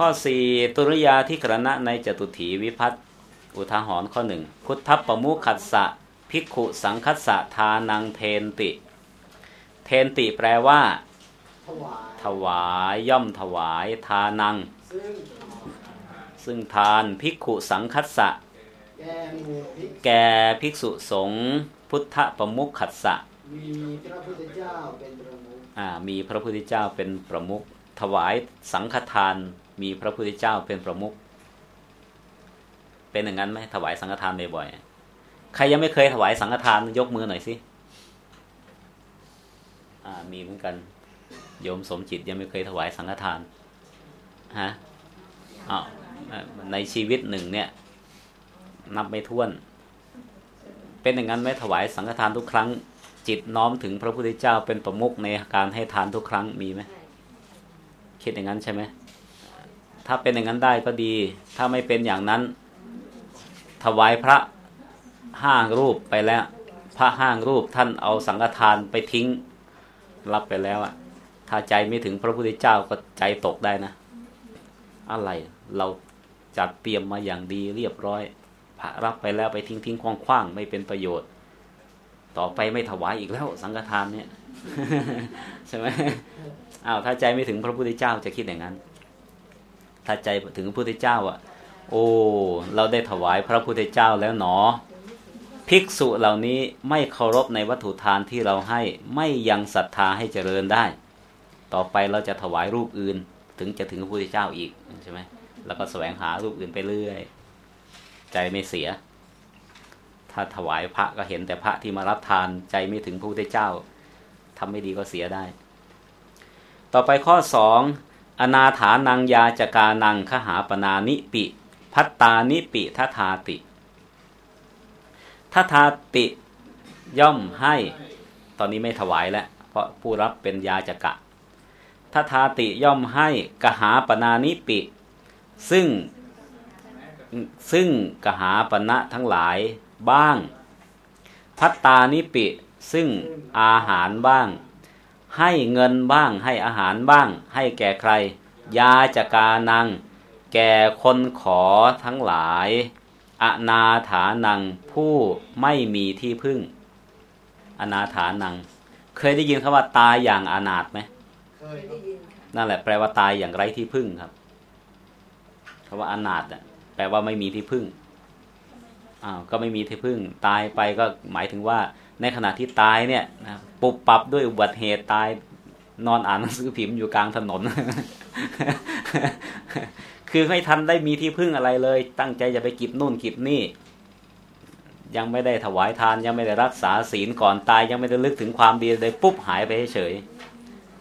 ข้อสี่ตุริยาที่กรณะในจตุถีวิพัตอุทาหรณ์ข้อหนึ่งพุทธปมุขัสสะภิกขุสังคัสสะทานังเทนติ เทนติแปลว่า ถวายย่อมถวายทานัง ซึ่งทานภิกขุสังคัสสะแก่ภิกษุสงฆ์พุทธปมุขขัสสะมีพระพุทธเจ้าเป็นประมุขถวายสังฆทาน มีพระพุทธเจ้าเป็นประมุขเป็นอย่างนั้นไหมถวายสังฆทานบ่อยๆใครยังไม่เคยถวายสังฆทานยกมือหน่อยสิอ่ามีเหมือนกัน โยมสมจิตยังไม่เคยถวายสังฆทานฮะอ้าวในชีวิตหนึ่งเนี่ย นับไม่ถ้วน เป็นอย่างนั้นไหมถวายสังฆทานทุกครั้ง จิตน้อมถึงพระพุทธเจ้าเป็นประมุขในการให้ทานทุกครั้งมีไหมคิดอย่างนั้นใช่ไหม ถ้าเป็นอย่างนั้นได้ก็ดี ถ้าไม่เป็นอย่างนั้น ถวายพระห้างรูปไปแล้ว พระห้างรูปท่านเอาสังฆทานไปทิ้ง รับไปแล้วอะถ้าใจไม่ถึงพระพุทธเจ้าก็ใจตกได้นะ อะไรเราจัดเตรียมมาอย่างดีเรียบร้อย พระรับไปแล้วไปทิ้งทิ้งคว้างคว้างๆไม่เป็นประโยชน์ ต่อไปไม่ถวายอีกแล้ว สังฆทานเนี่ยใช่ไหมอ้าวถ้าใจไม่ถึงพระพุทธเจ้าจะคิดอย่างนั้น ถ้าใจถึงพระพุทธเจ้าอะ โอ้ เราได้ถวายพระพุทธเจ้าแล้วหนอ ภิกษุเหล่านี้ไม่เคารพในวัตถุทานที่เราให้ไม่ยังศรัทธาให้เจริญได้ ต่อไปเราจะถวายรูปอื่น ถึงจะถึงพระพุทธเจ้าอีกใช่ไหมแล้วก็แสวงหารูปอื่นไปเรื่อย ใจไม่เสีย ถ้าถวายพระก็เห็นแต่พระที่มารับทานใจไม่ถึงพระพุทธเจ้าทำไม่ดีก็เสียได้ ต่อไปข้อสอง อนาถานังยาจกานังขหาปนานิปิ พัตตานิปิทัทาติทัทาติย่อมให้ ตอนนี้ไม่ถวายแล้ว เพราะผู้รับเป็นยาจกะทัทาติย่อมให้กหาปนานิปิ ซึ่งซึ่งกหาปณะทั้งหลายบ้าง พัตตานิปิ ซึ่งอาหารบ้าง ให้เงินบ้าง ให้อาหารบ้าง ให้แก่ใคร ยาจกานัง แก่คนขอทั้งหลายอนาถานังผู้ไม่มีที่พึ่ง อนาถานัง เคยได้ยินคำว่าตายอย่างอนาถไหมเคยครับนั่นแหละแปลว่าตายอย่างไร้ที่พึ่งครับคำว่าอนาถอะแปลว่าไม่มีที่พึ่งอ้าวก็ไม่มีที่พึ่ง ตายไปก็หมายถึงว่า ในขณะที่ตายเนี่ยนะปุบปับด้วยอุบัติเหตุตายนอนอ่านหนังสือพิมพ์อยู่กลางถนน คือไม่ทันได้มีที่พึ่งอะไรเลย ตั้งใจจะไปกิบนู่นกิบนี่ ยังไม่ได้ถวายทานยังไม่ได้รักษาศีลก่อนตายยังไม่ได้ลึกถึงความดีเลยปุ๊บหายไปเฉย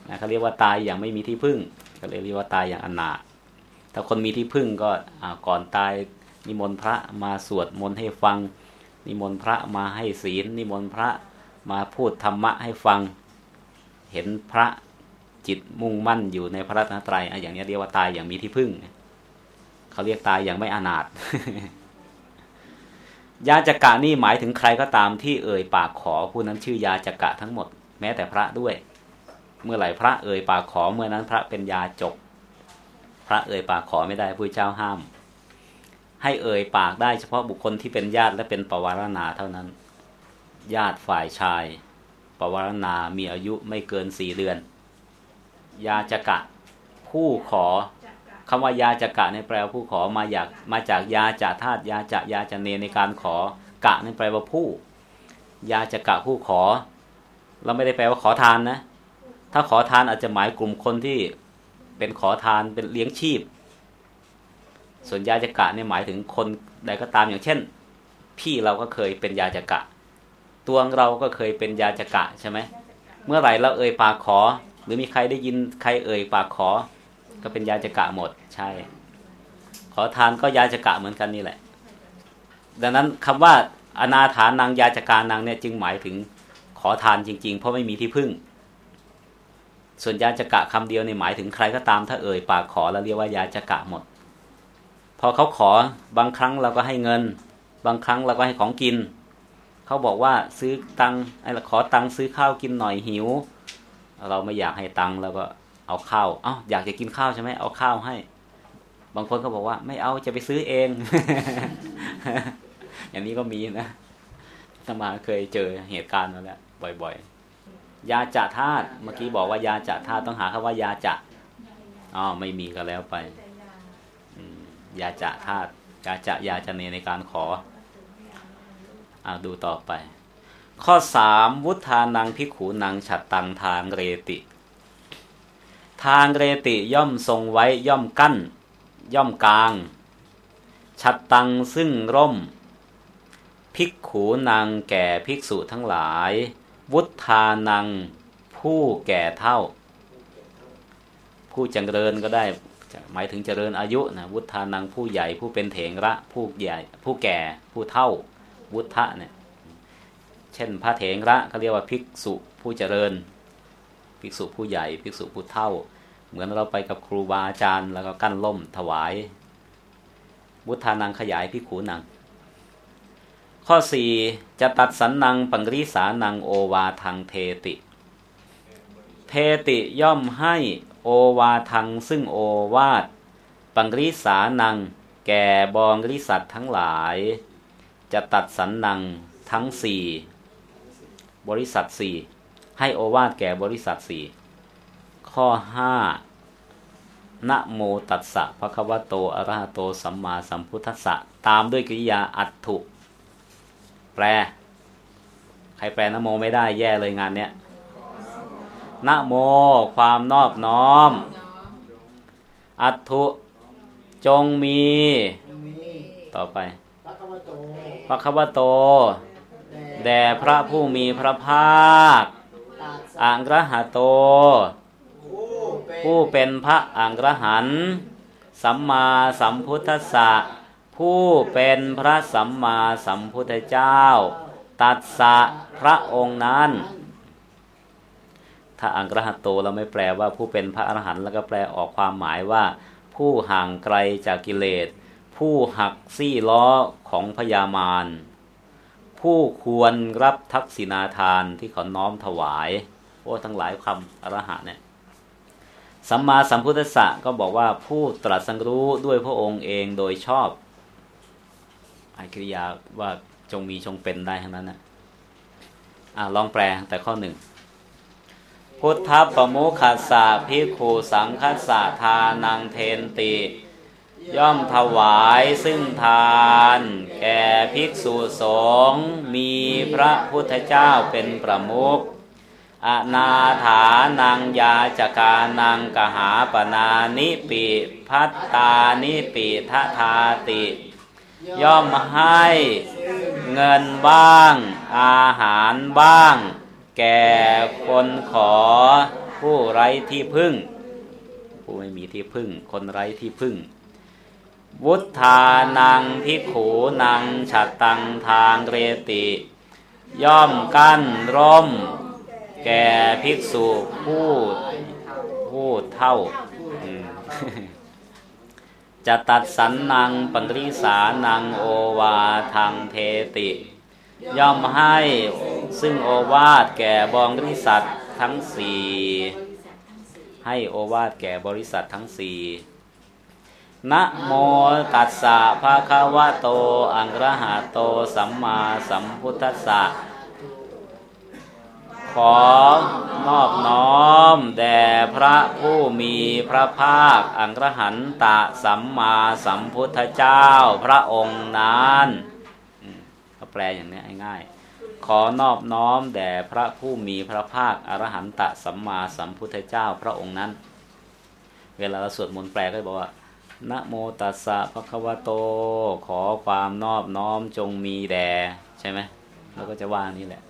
นะเขาเรียกว่าตายอย่างไม่มีที่พึ่งเลยเรียกว่าตายอย่างอนาถถ้าคนมีที่พึ่งก็ก่อนตายนิมนต์พระมาสวดมนต์ให้ฟัง นิมนต์พระมาให้ศีล นิมนต์พระมาพูดธรรมะให้ฟัง เห็นพระจิตมุ่งมั่นอยู่ในพระรัตนตรัยอย่างนี้เรียกว่าตายอย่างมีที่พึ่งเขาเรียกตายอย่างไม่อนาถยาจกะนี่หมายถึงใครก็ตามที่เอ่ยปากขอผู้นั้นชื่อยาจกะทั้งหมดแม้แต่พระด้วย เมื่อไหร่พระเอ่ยปากขอเมื่อนั้นพระเป็นยาจก พระเอ่ยปากขอไม่ได้ผู้เจ้าห้าม ให้เอ่ยปากได้เฉพาะบุคคลที่เป็นญาติและเป็นปวารณาเท่านั้น ญาติฝ่ายชาย ปวารณา มีอายุไม่เกินสี่เดือน ยาจกะ ผู้ขอคำว่ายาจกะในแปลว่าผู้ขอมาจากมาจากยาจ่าธาตุยาจะยาจะเนในการขอกะในแปลว่าผู้ ยาจกะผู้ขอ เราไม่ได้แปลว่าขอทานนะ ถ้าขอทานอาจจะหมายกลุ่มคนที่เป็นขอทานเป็นเลี้ยงชีพ ส่วนยาจักะเนี่ยหมายถึงคนใดก็ตามอย่างเช่น พี่เราก็เคยเป็นยาจักะ ตัวเราก็เคยเป็นยาจักะใช่ไหมเมื่อไหร่เราเอ่ยปากขอ หรือมีใครได้ยินใครเอ่ยปากขอ ก็เป็นยาจักะหมดใช่ ขอทานก็ยาจักะเหมือนกันนี่แหละ ดังนั้นคำว่าอนาถานังยาจกานังเนี่ยจึงหมายถึงขอทานจริง ๆ เพราะไม่มีที่พึ่ง ส่วนยาจักะคำเดียวเนี่ยหมายถึงใครก็ตามถ้าเอ่ยปากขอแล้วเรียกว่ายาจักะหมด พอเขาขอบางครั้งเราก็ให้เงิน บางครั้งเราก็ให้ของกิน เขาบอกว่าซื้อตังไอ้ขอตังซื้อข้าวกินหน่อยหิว เราไม่อยากให้ตังเราก็เอาข้าวเอ้าอยากจะกินข้าวใช่ไหมเอาข้าวให้ บางคนก็บอกว่า ไม่เอาจะไปซื้อเอง อย่างนี้ก็มีนะธรรมาเคยเจอเหตุการณ์มาแล้วบ่อยๆ ยาจะธาตุเมื่อกี้บอกว่ายาจะธาตุต้องหาคำว่ายาจะอ๋อไม่มีก็แล้วไป ยาจะธาตุยาจะยาจะเนในการขออาดูต่อไป ข้อสามวุฒานังพิขูนังฉัดตังทางเรติ ทางเรติย่อมทรงไว้ย่อมกั้น ย่อมกลาง ฉัดตังซึ่งร่ม ภิกขูนางแก่ภิกษุทั้งหลาย วุฒานังผู้แก่เท่า ผู้จงเริญก็ได้ หมายถึงเจริญอายุนะวุฒานังผู้ใหญ่ผู้เป็นเถงระผู้ใหญ่ผู้แก่ผู้เท่าวุฒะเนี่ยเช่น พระเถงระเขาเรียกว่าภิกษุผู้เจริญ ภิกษุผู้ใหญ่ ภิกษุผู้เท่า เหมือนเราไปกับครูบาอาจารย์ แล้วก็กั้นล่มถวายวุฒานังขยายภิขูนัง ข้อสี่จะตัดสันนังปังริสานังโอวาทังเทติ เทติย่อมให้ โอวาทังซึ่งโอวาทปังริสานัง แก่บองริสัตทั้งหลาย จะตัดสันนังทั้งสี่บริษัทสี่ให้โอวาทแก่บริษัทสี่ข้อห้านะโมตัสสะภะคะวะโตอะระหะโตสัมมาสัมพุทธัสสะตามด้วยกริยาอัตถุ แปล ใครแปลนโมไม่ได้แย่เลยงานเนี้ย นโมความนอบน้อม อัตถุจงมี ต่อไปพระคัมภโต แด่พระผู้มีพระภาคอังระหะโต ผู้เป็นพระอังระหันสัมมาสัมพุทธะผู้เป็นพระสัมมาสัมพุทธเจ้า ตัดสะพระองค์นั้น ถ้าอังกรหัตโตเราไม่แปลว่าผู้เป็นพระอรหันต์แล้วก็แปลออกความหมายว่า ผู้ห่างไกลจากกิเลส ผู้หักซี่ล้อของพญามารผู้ควรรับทักษิณาทานที่เขาน้อมถวายโอ้ทั้งหลายคำอรหันต์เนี่ยสัมมาสัมพุทธะก็บอกว่าผู้ตรัสรู้ด้วยพระองค์เองโดยชอบไอกริยาว่าจงมีจงเป็นได้ทั้งนั้นนะอ่าลองแปลแต่ข้อหนึ่ง พุทธปมุขัสสะพิคูสังคัสสะทานังเทนติ ย่อมถวายซึ่งทาน แก่ภิกษุสงฆ์มีพระพุทธเจ้าเป็นประมุขอนาถานังยาจกานังกหาปนานิปิพัตตานิปิทธาติ ย่อมให้เงินบ้าง อาหารบ้าง แก่คนขอผู้ไร้ที่พึ่ง ผู้ไม่มีที่พึ่ง คนไร้ที่พึ่ง วุฒานังพิขูนังฉัดตังทางเรติ ย่อมกั้นร่ม แก่ภิกษุผู้ผู้เท่าจะตัดสันนังปังริสานังโอวาทางเทติ ย่อมให้ซึ่งโอวาทแก่บริษัททั้งสี่ให้โอวาทแก่บริษัททั้งสี่นะโมตัสสะภะคะวะโต อังระหะโต สัมมาสัมพุทธัสสะ ขอนอบน้อม แด่พระผู้มีพระภาค อังรหันตะสัมมาสัมพุทธเจ้าพระองค์นั้น แปลอย่างนี้ง่ายๆขอนอบน้อมแด่พระผู้มีพระภาคอรหันตสัมมาสัมพุทธเจ้าพระองค์นั้น เวลาเราสวดมนต์แปลก็บอกว่านะโมตัสสะภะคะวะโต ขอความนอบน้อมจงมีแด่ใช่ไหมแล้วก็จะว่านี่แหละ